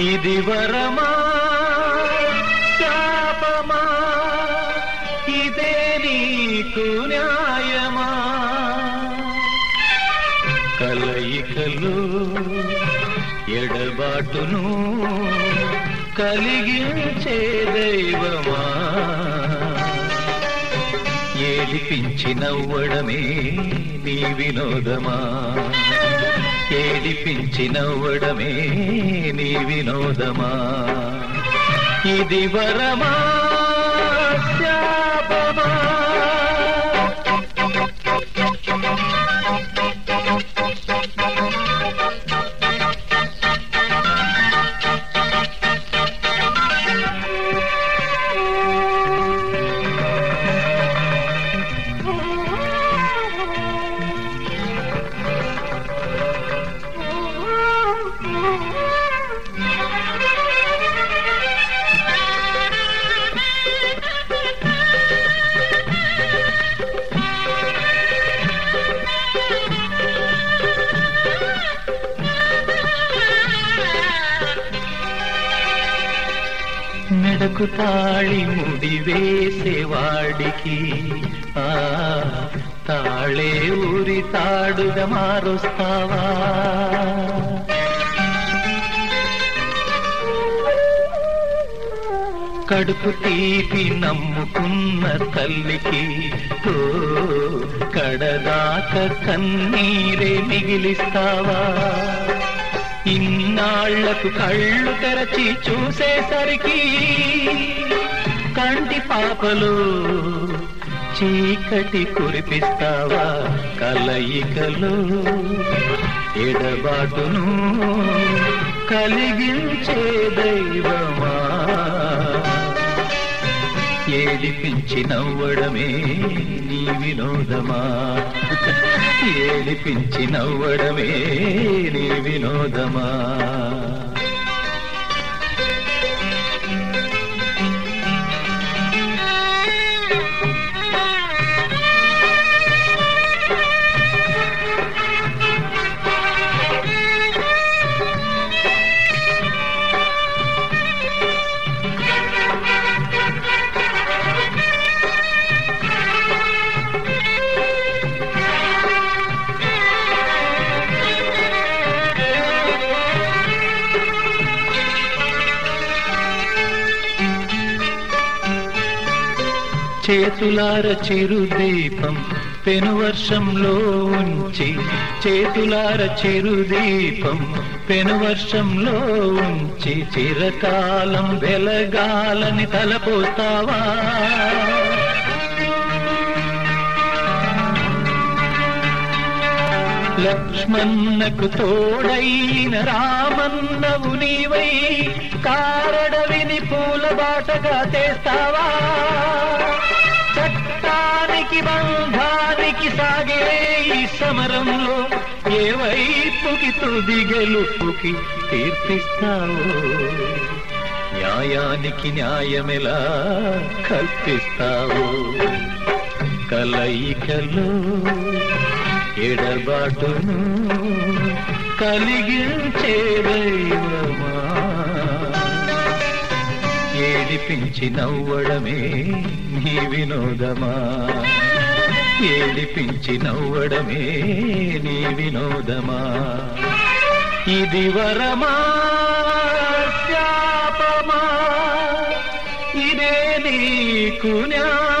ఇది వరమా? శాపమా? ఇదే నీకు న్యాయమా? కలయికలు ఎడబాటును కలిగించే దైవమా? ఏడిపించి నవ్వడమే నీ వినోదమా? ఏడిపించి నవ్వడమే నీ వినోదమా? ఇది వరమా? మెడకు తాళి ముడి వేసేవాడికి ఆ తాళే ఊరి తాడుగా మారుస్తావా? కడుపు తీపి నమ్ముకున్న తల్లికి ఓ కడదాక కన్నీరే మిగిలిస్తావా? ఇన్నాళ్ళకు కళ్ళు తెరచి చూసేసరికి కంటి పాపలు చీకటి కురిపిస్తావా కలయికలు ఎడబాటును కలిగించే దైవమా? ఏడిపించి నవ్వడమే నీ వినోదమా? ఏడిపించి నవ్వడమే నీ వినోదమా? చేతులార చిరు దీపం పెనువర్షంలో ఉంచి చేతులార చిరు దీపం పెనువర్షంలో ఉంచి చిరకాలం వెలగాలని తలపోతావా? లక్ష్మన్నకు తోడైన రామన్నవు నీవై కారడవిని పూల బాటగా చేస్తావా సమరంలో ఏ వైపుకి తుది గెలుపుకి తీర్పిస్తావో? న్యాయానికి న్యాయమెలా కల్పిస్తావో? కలయికలు ఎడబాటును కలిగించే దైవమా? ఏడిపించి నవ్వడమే నీ వినోదమా? ఏడిపించి నవ్వడమే నీ వినోదమా? ఇది వరమా? శాపమా? ఇదే నీకు న్యాయ